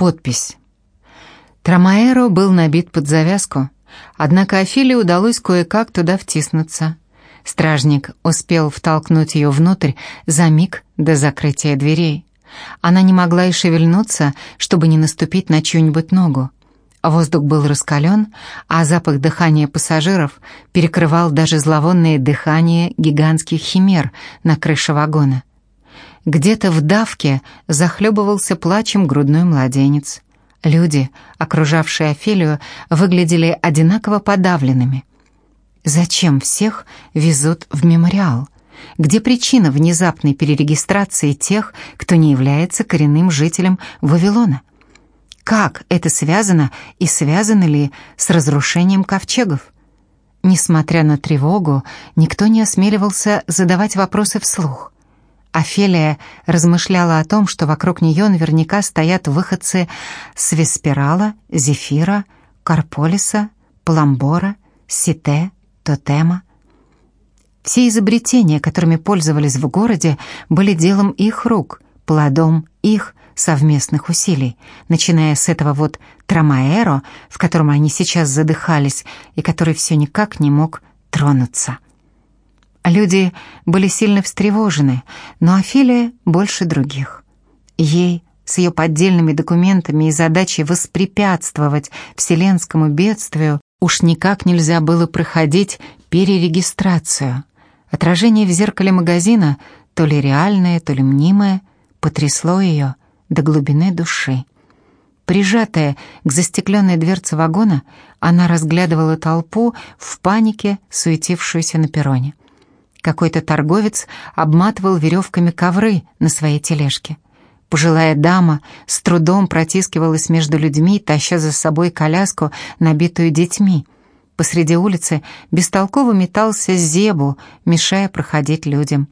Подпись. Трамаэро был набит под завязку, однако Афиле удалось кое-как туда втиснуться. Стражник успел втолкнуть ее внутрь за миг до закрытия дверей. Она не могла и шевельнуться, чтобы не наступить на чью-нибудь ногу. Воздух был раскален, а запах дыхания пассажиров перекрывал даже зловонное дыхание гигантских химер на крыше вагона. Где-то в давке захлебывался плачем грудной младенец. Люди, окружавшие Офелию, выглядели одинаково подавленными. Зачем всех везут в мемориал? Где причина внезапной перерегистрации тех, кто не является коренным жителем Вавилона? Как это связано и связано ли с разрушением ковчегов? Несмотря на тревогу, никто не осмеливался задавать вопросы вслух. Офелия размышляла о том, что вокруг нее наверняка стоят выходцы с Весперала, Зефира, Карполиса, Пламбора, Сите, Тотема. Все изобретения, которыми пользовались в городе, были делом их рук, плодом их совместных усилий, начиная с этого вот Трамаэро, в котором они сейчас задыхались и который все никак не мог тронуться. Люди были сильно встревожены, но Афилия больше других. Ей с ее поддельными документами и задачей воспрепятствовать вселенскому бедствию уж никак нельзя было проходить перерегистрацию. Отражение в зеркале магазина, то ли реальное, то ли мнимое, потрясло ее до глубины души. Прижатая к застекленной дверце вагона, она разглядывала толпу в панике, суетившуюся на перроне. Какой-то торговец обматывал веревками ковры на своей тележке. Пожилая дама с трудом протискивалась между людьми, таща за собой коляску, набитую детьми. Посреди улицы бестолково метался Зебу, мешая проходить людям.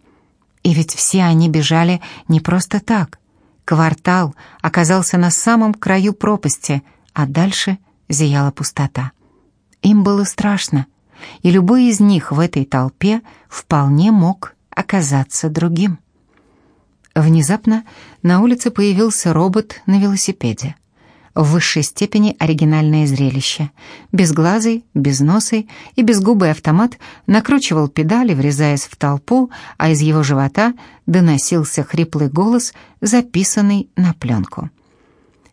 И ведь все они бежали не просто так. Квартал оказался на самом краю пропасти, а дальше зияла пустота. Им было страшно, и любой из них в этой толпе вполне мог оказаться другим. Внезапно на улице появился робот на велосипеде в высшей степени оригинальное зрелище. Безглазый, безносый и безгубый автомат накручивал педали, врезаясь в толпу, а из его живота доносился хриплый голос, записанный на пленку.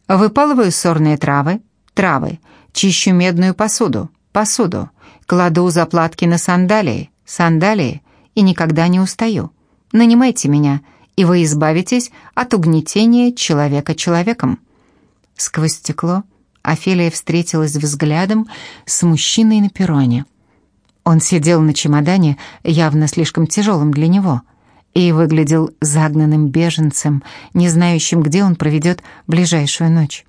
«Выпалываю сорные травы, травы, чищу медную посуду, посуду, кладу заплатки на сандалии, сандалии и никогда не устаю. Нанимайте меня, и вы избавитесь от угнетения человека человеком». Сквозь стекло Офелия встретилась взглядом с мужчиной на перроне. Он сидел на чемодане, явно слишком тяжелым для него, и выглядел загнанным беженцем, не знающим, где он проведет ближайшую ночь.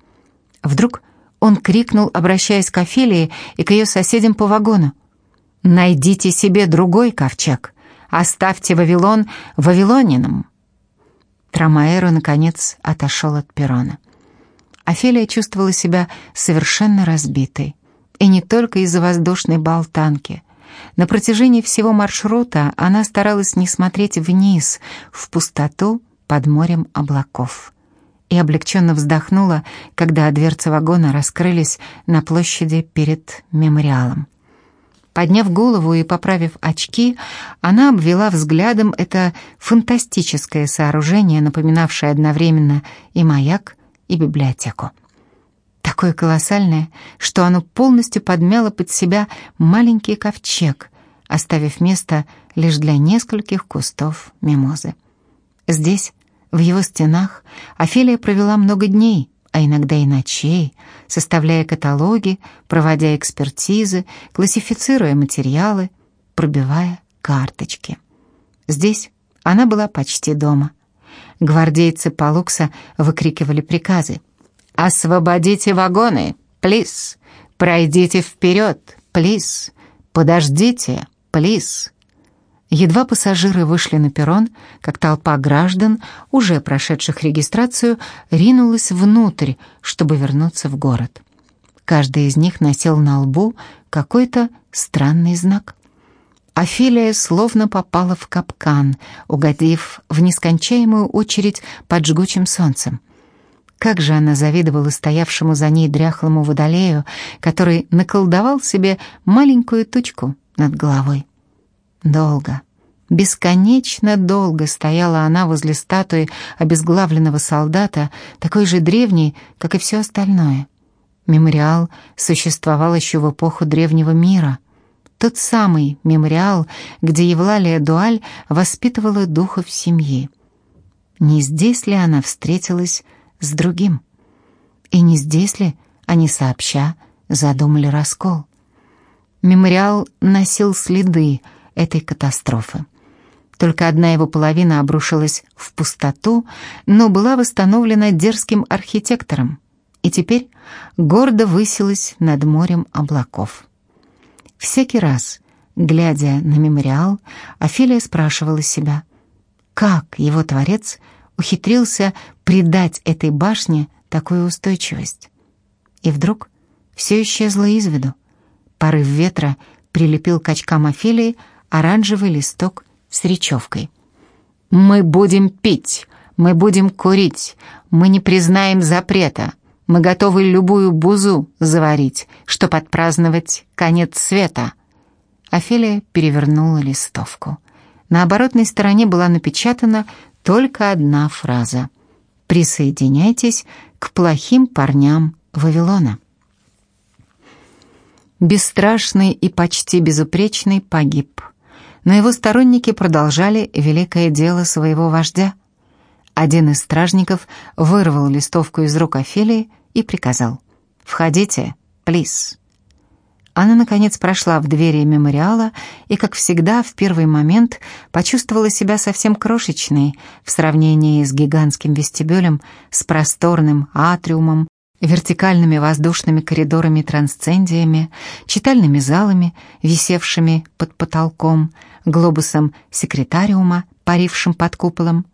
Вдруг он крикнул, обращаясь к Офелии и к ее соседям по вагону. «Найдите себе другой ковчег! Оставьте Вавилон вавилонином!» Трамаэро, наконец, отошел от перрона. Офелия чувствовала себя совершенно разбитой. И не только из-за воздушной болтанки. На протяжении всего маршрута она старалась не смотреть вниз, в пустоту под морем облаков. И облегченно вздохнула, когда дверцы вагона раскрылись на площади перед мемориалом. Подняв голову и поправив очки, она обвела взглядом это фантастическое сооружение, напоминавшее одновременно и маяк, и библиотеку. Такое колоссальное, что оно полностью подмяло под себя маленький ковчег, оставив место лишь для нескольких кустов мимозы. Здесь, в его стенах, Офелия провела много дней, а иногда и ночей, составляя каталоги, проводя экспертизы, классифицируя материалы, пробивая карточки. Здесь она была почти дома. Гвардейцы Палукса выкрикивали приказы. «Освободите вагоны! Плиз! Пройдите вперед! Плиз! Подождите! Плиз!» Едва пассажиры вышли на перрон, как толпа граждан, уже прошедших регистрацию, ринулась внутрь, чтобы вернуться в город. Каждый из них носил на лбу какой-то странный знак. Офелия словно попала в капкан, угодив в нескончаемую очередь под жгучим солнцем. Как же она завидовала стоявшему за ней дряхлому водолею, который наколдовал себе маленькую тучку над головой. Долго, бесконечно долго стояла она возле статуи обезглавленного солдата, такой же древней, как и все остальное. Мемориал существовал еще в эпоху древнего мира. Тот самый мемориал, где Евлалия Дуаль воспитывала духов семьи. Не здесь ли она встретилась с другим. И не здесь ли они сообща задумали раскол? Мемориал носил следы этой катастрофы. Только одна его половина обрушилась в пустоту, но была восстановлена дерзким архитектором и теперь гордо высилась над морем облаков. Всякий раз, глядя на мемориал, Офелия спрашивала себя, как его творец – ухитрился придать этой башне такую устойчивость. И вдруг все исчезло из виду. Порыв ветра прилепил к очкам Офелии оранжевый листок с речевкой. «Мы будем пить, мы будем курить, мы не признаем запрета, мы готовы любую бузу заварить, чтоб отпраздновать конец света». Офелия перевернула листовку. На оборотной стороне была напечатана только одна фраза. «Присоединяйтесь к плохим парням Вавилона». Бесстрашный и почти безупречный погиб, но его сторонники продолжали великое дело своего вождя. Один из стражников вырвал листовку из рук Офелии и приказал «Входите, плиз». Она, наконец, прошла в двери мемориала и, как всегда, в первый момент почувствовала себя совсем крошечной в сравнении с гигантским вестибюлем, с просторным атриумом, вертикальными воздушными коридорами-трансцендиями, читальными залами, висевшими под потолком, глобусом секретариума, парившим под куполом.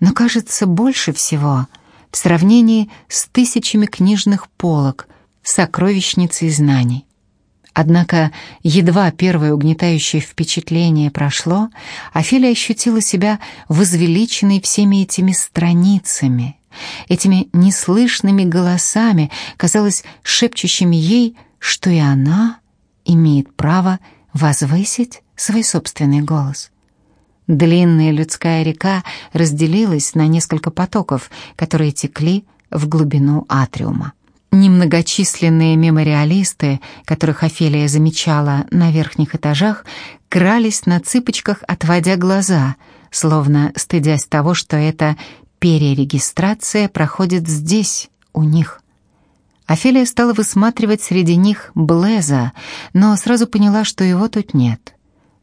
Но, кажется, больше всего в сравнении с тысячами книжных полок, сокровищницей знаний. Однако едва первое угнетающее впечатление прошло, Офелия ощутила себя возвеличенной всеми этими страницами, этими неслышными голосами, казалось, шепчущими ей, что и она имеет право возвысить свой собственный голос. Длинная людская река разделилась на несколько потоков, которые текли в глубину атриума. Немногочисленные мемориалисты, которых Офелия замечала на верхних этажах, крались на цыпочках, отводя глаза, словно стыдясь того, что эта перерегистрация проходит здесь, у них. Офелия стала высматривать среди них Блеза, но сразу поняла, что его тут нет.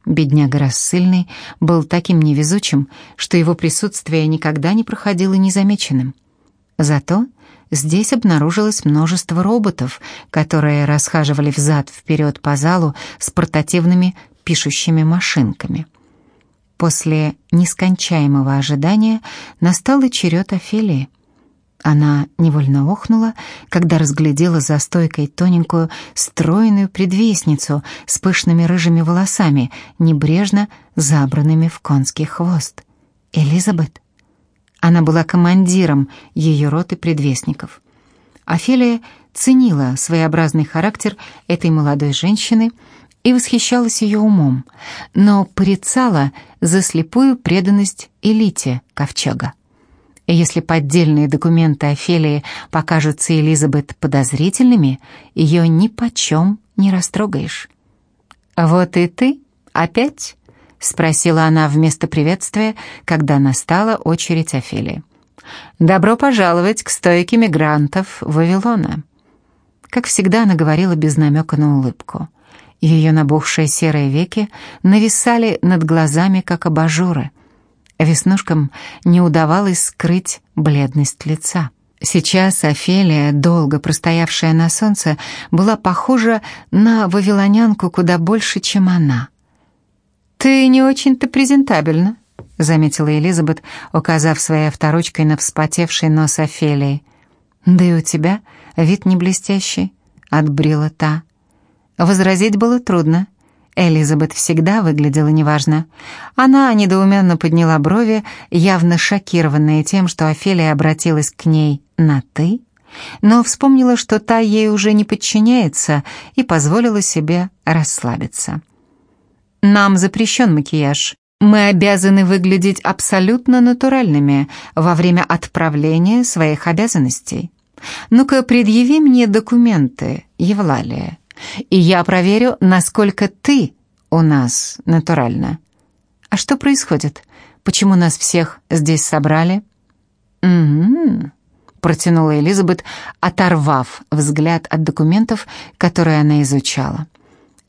Бедняга рассыльный был таким невезучим, что его присутствие никогда не проходило незамеченным. Зато Здесь обнаружилось множество роботов, которые расхаживали взад-вперед по залу с портативными пишущими машинками. После нескончаемого ожидания настал и черед Офелии. Она невольно охнула, когда разглядела за стойкой тоненькую, стройную предвестницу с пышными рыжими волосами, небрежно забранными в конский хвост. Элизабет. Она была командиром ее роты предвестников. Офелия ценила своеобразный характер этой молодой женщины и восхищалась ее умом, но порицала за слепую преданность элите ковчега. И если поддельные документы Офелии покажутся Элизабет подозрительными, ее ни почем не растрогаешь. «Вот и ты опять?» — спросила она вместо приветствия, когда настала очередь Офелии. «Добро пожаловать к стойке мигрантов Вавилона». Как всегда, она говорила без намека на улыбку. Ее набухшие серые веки нависали над глазами, как абажуры. Веснушкам не удавалось скрыть бледность лица. Сейчас Офелия, долго простоявшая на солнце, была похожа на вавилонянку куда больше, чем она — «Ты не очень-то презентабельна», — заметила Элизабет, указав своей авторучкой на вспотевший нос Офелии. «Да и у тебя вид не блестящий», — отбрила та. Возразить было трудно. Элизабет всегда выглядела неважно. Она недоуменно подняла брови, явно шокированная тем, что Офелия обратилась к ней на «ты», но вспомнила, что та ей уже не подчиняется, и позволила себе расслабиться. «Нам запрещен макияж. Мы обязаны выглядеть абсолютно натуральными во время отправления своих обязанностей. Ну-ка, предъяви мне документы, Евлалия, и я проверю, насколько ты у нас натуральна. А что происходит? Почему нас всех здесь собрали? Угу, протянула Элизабет, оторвав взгляд от документов, которые она изучала.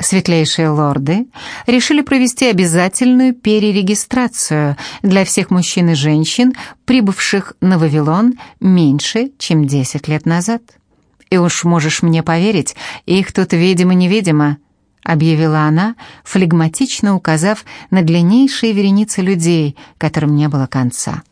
Светлейшие лорды решили провести обязательную перерегистрацию для всех мужчин и женщин, прибывших на Вавилон меньше, чем 10 лет назад. И уж можешь мне поверить, их тут видимо-невидимо, объявила она, флегматично указав на длиннейшие вереницы людей, которым не было конца.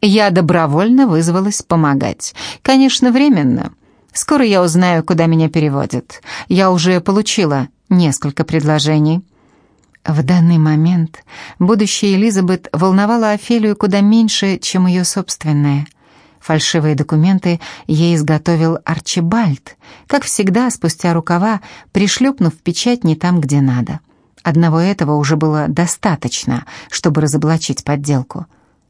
Я добровольно вызвалась помогать. Конечно, временно. Скоро я узнаю, куда меня переводят. Я уже получила несколько предложений. В данный момент будущее Элизабет волновало Офелию куда меньше, чем ее собственное – Фальшивые документы ей изготовил Арчибальд, как всегда, спустя рукава, пришлепнув печать не там, где надо. Одного этого уже было достаточно, чтобы разоблачить подделку.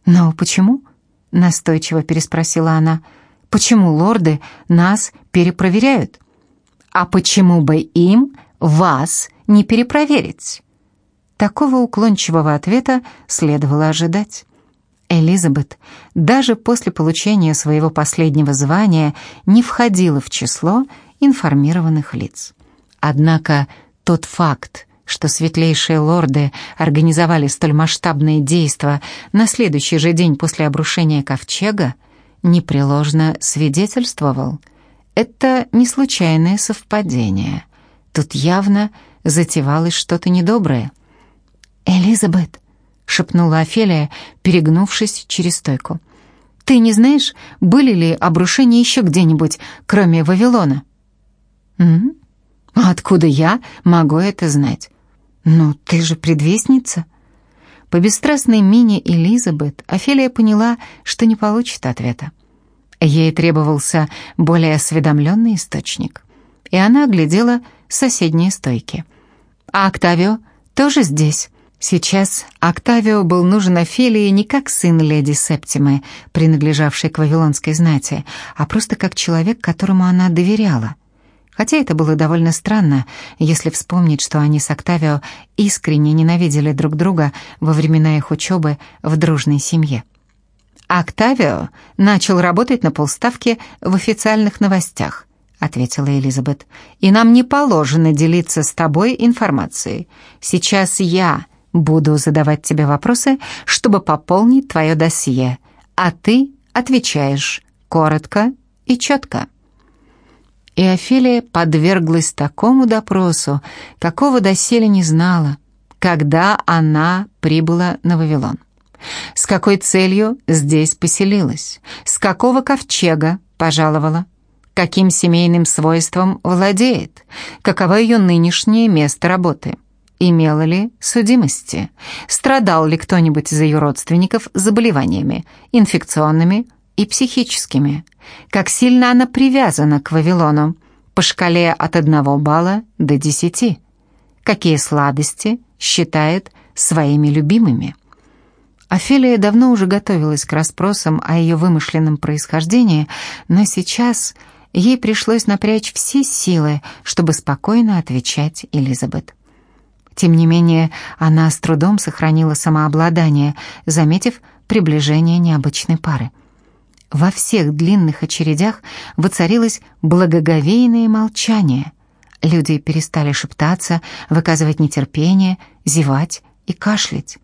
«Но почему?» — настойчиво переспросила она. «Почему лорды нас перепроверяют?» «А почему бы им вас не перепроверить?» Такого уклончивого ответа следовало ожидать. Элизабет даже после получения своего последнего звания не входила в число информированных лиц. Однако тот факт, что светлейшие лорды организовали столь масштабные действия на следующий же день после обрушения ковчега, непреложно свидетельствовал. Это не случайное совпадение. Тут явно затевалось что-то недоброе. «Элизабет», шепнула Офелия, перегнувшись через стойку. «Ты не знаешь, были ли обрушения еще где-нибудь, кроме Вавилона?» «М? Откуда я могу это знать?» «Ну, ты же предвестница». По бесстрастной мине Элизабет Офелия поняла, что не получит ответа. Ей требовался более осведомленный источник. И она оглядела соседние стойки. «А Октавио тоже здесь?» Сейчас Октавио был нужен Офелии не как сын леди Септимы, принадлежавшей к вавилонской знати, а просто как человек, которому она доверяла. Хотя это было довольно странно, если вспомнить, что они с Октавио искренне ненавидели друг друга во времена их учебы в дружной семье. «Октавио начал работать на полставки в официальных новостях», — ответила Элизабет. «И нам не положено делиться с тобой информацией. Сейчас я Буду задавать тебе вопросы, чтобы пополнить твое досье, а ты отвечаешь коротко и четко». И Офелия подверглась такому допросу, какого доселе не знала, когда она прибыла на Вавилон. С какой целью здесь поселилась? С какого ковчега пожаловала? Каким семейным свойством владеет? Каково ее нынешнее место работы? Имела ли судимости, страдал ли кто-нибудь из ее родственников заболеваниями, инфекционными и психическими, как сильно она привязана к Вавилону по шкале от 1 балла до 10, какие сладости считает своими любимыми. Офелия давно уже готовилась к расспросам о ее вымышленном происхождении, но сейчас ей пришлось напрячь все силы, чтобы спокойно отвечать Элизабет. Тем не менее, она с трудом сохранила самообладание, заметив приближение необычной пары. Во всех длинных очередях воцарилось благоговейное молчание. Люди перестали шептаться, выказывать нетерпение, зевать и кашлять.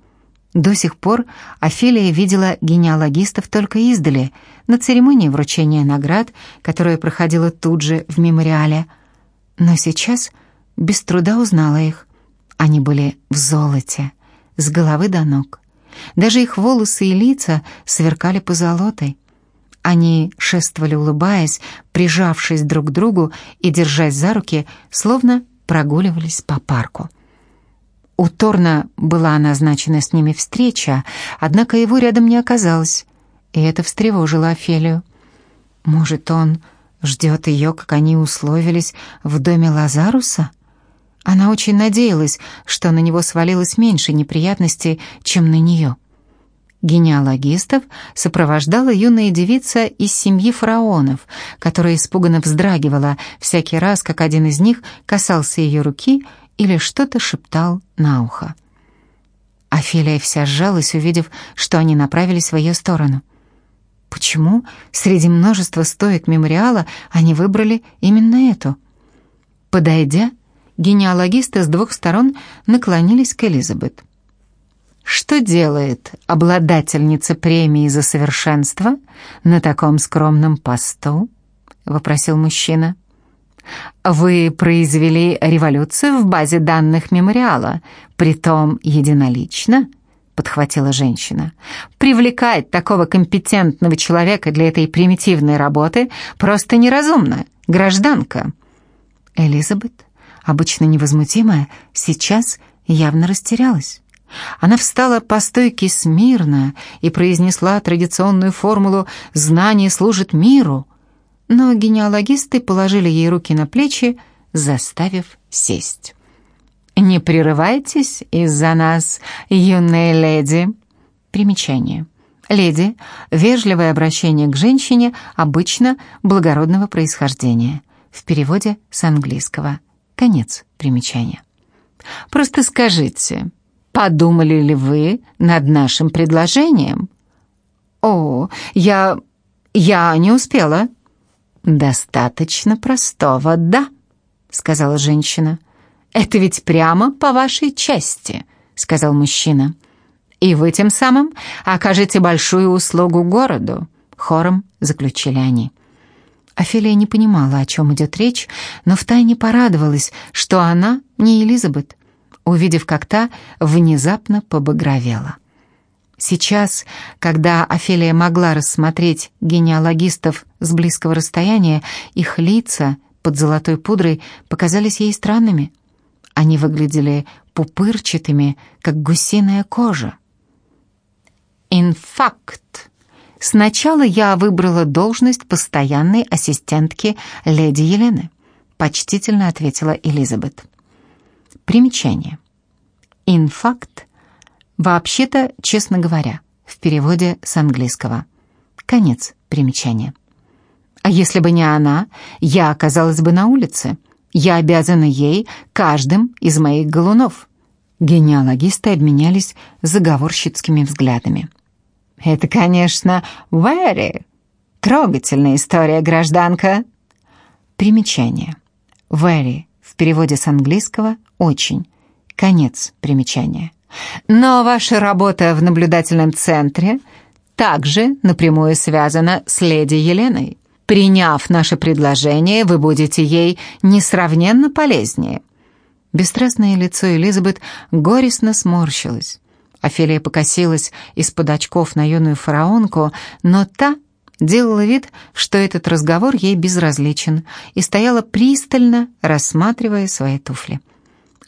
До сих пор Офелия видела генеалогистов только издали, на церемонии вручения наград, которая проходила тут же в мемориале. Но сейчас без труда узнала их. Они были в золоте, с головы до ног. Даже их волосы и лица сверкали позолотой. Они шествовали, улыбаясь, прижавшись друг к другу и держась за руки, словно прогуливались по парку. У Торна была назначена с ними встреча, однако его рядом не оказалось, и это встревожило Офелию. Может, он ждет ее, как они условились, в доме Лазаруса? Она очень надеялась, что на него свалилось меньше неприятностей, чем на нее. Генеалогистов сопровождала юная девица из семьи фараонов, которая испуганно вздрагивала всякий раз, как один из них касался ее руки или что-то шептал на ухо. Офелия вся сжалась, увидев, что они направились в ее сторону. Почему среди множества стоек мемориала они выбрали именно эту? Подойдя, генеалогисты с двух сторон наклонились к Элизабет. «Что делает обладательница премии за совершенство на таком скромном посту?» — вопросил мужчина. Вы произвели революцию в базе данных мемориала, притом единолично, подхватила женщина. Привлекать такого компетентного человека для этой примитивной работы просто неразумно, гражданка. Элизабет, обычно невозмутимая, сейчас явно растерялась. Она встала по стойке смирно и произнесла традиционную формулу «знание служит миру», но генеалогисты положили ей руки на плечи, заставив сесть. «Не прерывайтесь из-за нас, юная леди». Примечание. Леди — вежливое обращение к женщине, обычно благородного происхождения. В переводе с английского. Конец примечания. «Просто скажите, подумали ли вы над нашим предложением?» «О, я... я не успела», «Достаточно простого, да», — сказала женщина. «Это ведь прямо по вашей части», — сказал мужчина. «И вы тем самым окажете большую услугу городу», — хором заключили они. Офелия не понимала, о чем идет речь, но втайне порадовалась, что она не Элизабет, увидев, как та внезапно побагровела. Сейчас, когда Офелия могла рассмотреть генеалогистов с близкого расстояния, их лица под золотой пудрой показались ей странными. Они выглядели пупырчатыми, как гусиная кожа. «Инфакт. Сначала я выбрала должность постоянной ассистентки леди Елены», почтительно ответила Элизабет. Примечание. «Инфакт» Вообще-то, честно говоря, в переводе с английского. Конец примечания. А если бы не она, я оказалась бы на улице. Я обязана ей каждым из моих галунов. Генеалогисты обменялись заговорщицкими взглядами. «Это, конечно, very трогательная история, гражданка». Примечание. Very в переводе с английского «очень». Конец примечания. Но ваша работа в наблюдательном центре также напрямую связана с леди Еленой. Приняв наше предложение, вы будете ей несравненно полезнее». Бесстрастное лицо Элизабет горестно сморщилось. Офелия покосилась из-под очков на юную фараонку, но та делала вид, что этот разговор ей безразличен, и стояла пристально, рассматривая свои туфли.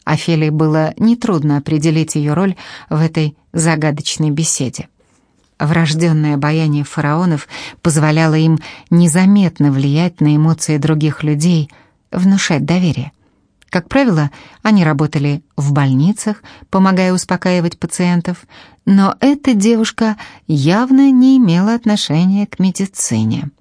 Офелии было нетрудно определить ее роль в этой загадочной беседе. Врожденное обаяние фараонов позволяло им незаметно влиять на эмоции других людей, внушать доверие. Как правило, они работали в больницах, помогая успокаивать пациентов, но эта девушка явно не имела отношения к медицине.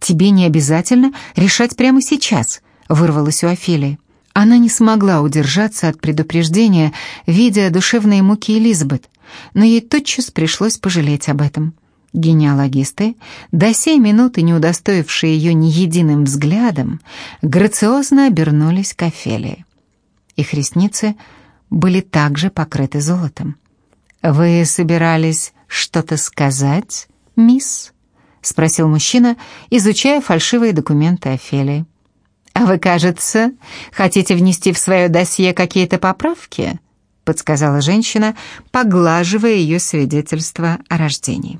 «Тебе не обязательно решать прямо сейчас», — вырвалось у Офелии. Она не смогла удержаться от предупреждения, видя душевные муки Элизабет, но ей тотчас пришлось пожалеть об этом. Генеалогисты, до сей минуты не удостоившие ее ни единым взглядом, грациозно обернулись к Офелии. Их ресницы были также покрыты золотом. «Вы собирались что-то сказать, мисс?» — спросил мужчина, изучая фальшивые документы Офелии. «А вы, кажется, хотите внести в свое досье какие-то поправки?» — подсказала женщина, поглаживая ее свидетельство о рождении.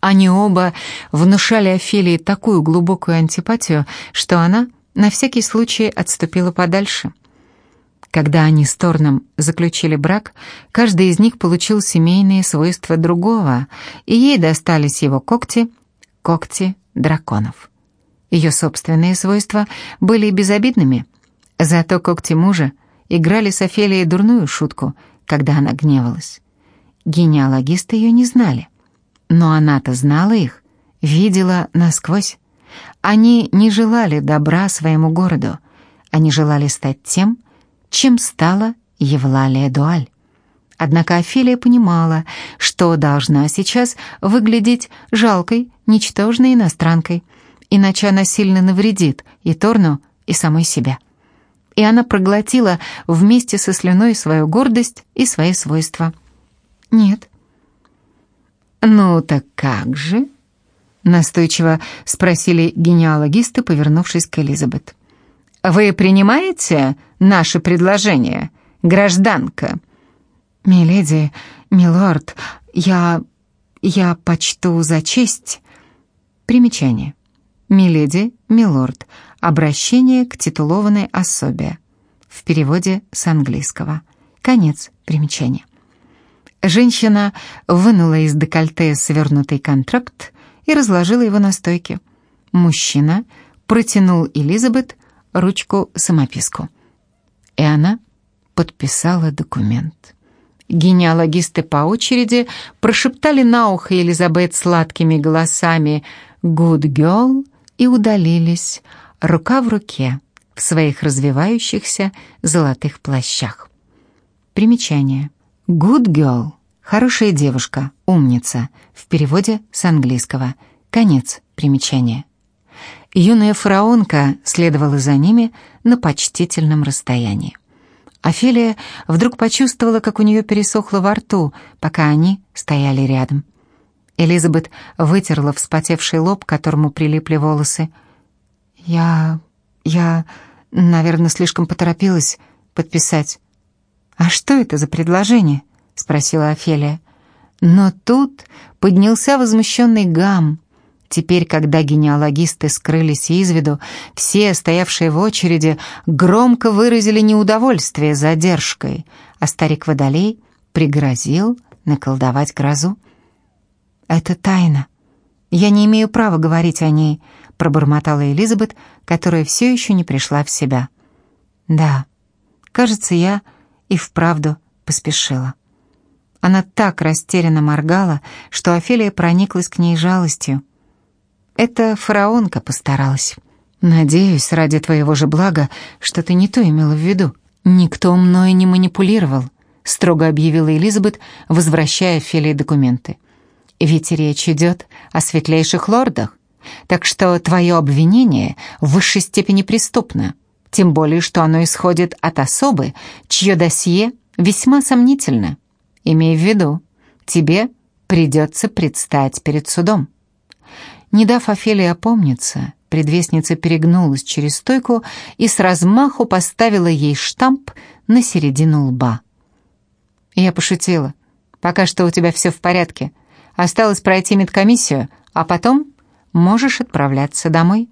Они оба внушали Офелии такую глубокую антипатию, что она на всякий случай отступила подальше. Когда они с Торном заключили брак, каждый из них получил семейные свойства другого, и ей достались его когти, когти драконов. Ее собственные свойства были безобидными, зато когти мужа играли с Офелией дурную шутку, когда она гневалась. Генеалогисты ее не знали, но она-то знала их, видела насквозь. Они не желали добра своему городу, они желали стать тем, чем стала Евлалия Дуаль. Однако Офелия понимала, что должна сейчас выглядеть жалкой, ничтожной иностранкой, иначе она сильно навредит и Торну, и самой себе. И она проглотила вместе со слюной свою гордость и свои свойства. «Нет». «Ну так как же?» Настойчиво спросили генеалогисты, повернувшись к Элизабет. «Вы принимаете наше предложение, гражданка?» «Миледи, милорд, я... я почту за честь...» Примечание. «Миледи, милорд. Обращение к титулованной особе». В переводе с английского. Конец примечания. Женщина вынула из декольте свернутый контракт и разложила его на стойке. Мужчина протянул Элизабет ручку-самописку. И она подписала документ. Генеалогисты по очереди прошептали на ухо Элизабет сладкими голосами «Good girl» и удалились, рука в руке, в своих развивающихся золотых плащах. Примечание. «Good girl» — хорошая девушка, умница, в переводе с английского. Конец примечания. Юная фараонка следовала за ними на почтительном расстоянии. Офелия вдруг почувствовала, как у нее пересохло во рту, пока они стояли рядом. Элизабет вытерла вспотевший лоб, к которому прилипли волосы. «Я... я, наверное, слишком поторопилась подписать». «А что это за предложение?» — спросила Офелия. Но тут поднялся возмущенный гам, Теперь, когда генеалогисты скрылись из виду, все, стоявшие в очереди, громко выразили неудовольствие задержкой, а старик Водолей пригрозил наколдовать грозу. «Это тайна. Я не имею права говорить о ней», — пробормотала Элизабет, которая все еще не пришла в себя. «Да, кажется, я и вправду поспешила». Она так растерянно моргала, что Офелия прониклась к ней жалостью. Это фараонка постаралась. Надеюсь, ради твоего же блага, что ты не то имела в виду. Никто мною не манипулировал, строго объявила Элизабет, возвращая Фелии документы. Ведь речь идет о светлейших лордах, так что твое обвинение в высшей степени преступно, тем более, что оно исходит от особы, чье досье весьма сомнительно. Имей в виду, тебе придется предстать перед судом. Не дав Офелии опомниться, предвестница перегнулась через стойку и с размаху поставила ей штамп на середину лба. Я пошутила. «Пока что у тебя все в порядке. Осталось пройти медкомиссию, а потом можешь отправляться домой».